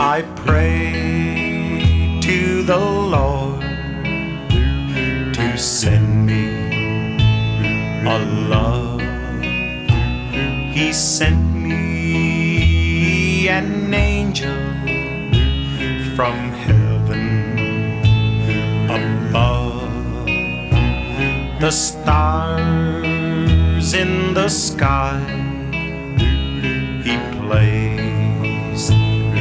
I pray to the Lord to send me a love. He sent me an angel from heaven above. The stars the sky. He plays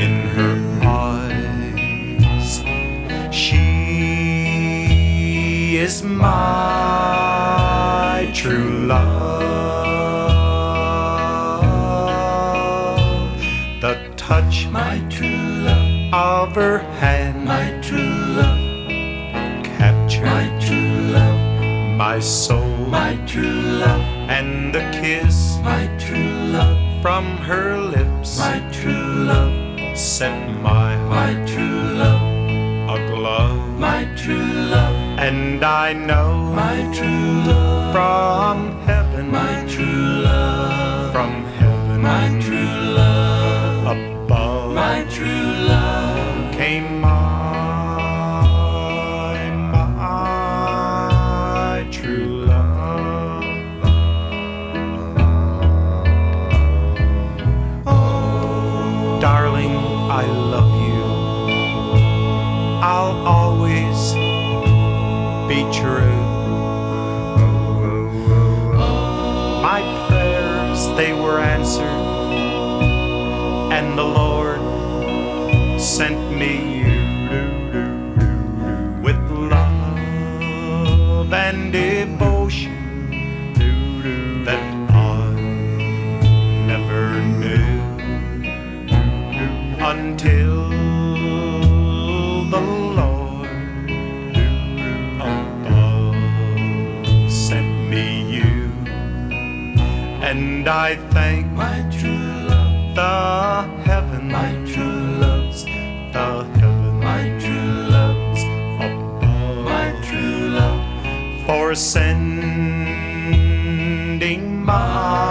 in her eyes. She is my true love. The touch, My true love, of her hand, my true love, captured my true love, my soul, my and the kiss my true love, from her lips my true love, set my my heart true love, aglow. my true love, And I know my true love, from heaven, my true love, from heaven my true love, above, my true love, came my, I'll always be true. My prayers, they were answered, and the Lord sent me you with love and devotion that I never knew until and I thank my true love, the heaven, my true loves, the heaven my true loves, above, my true love, for sending my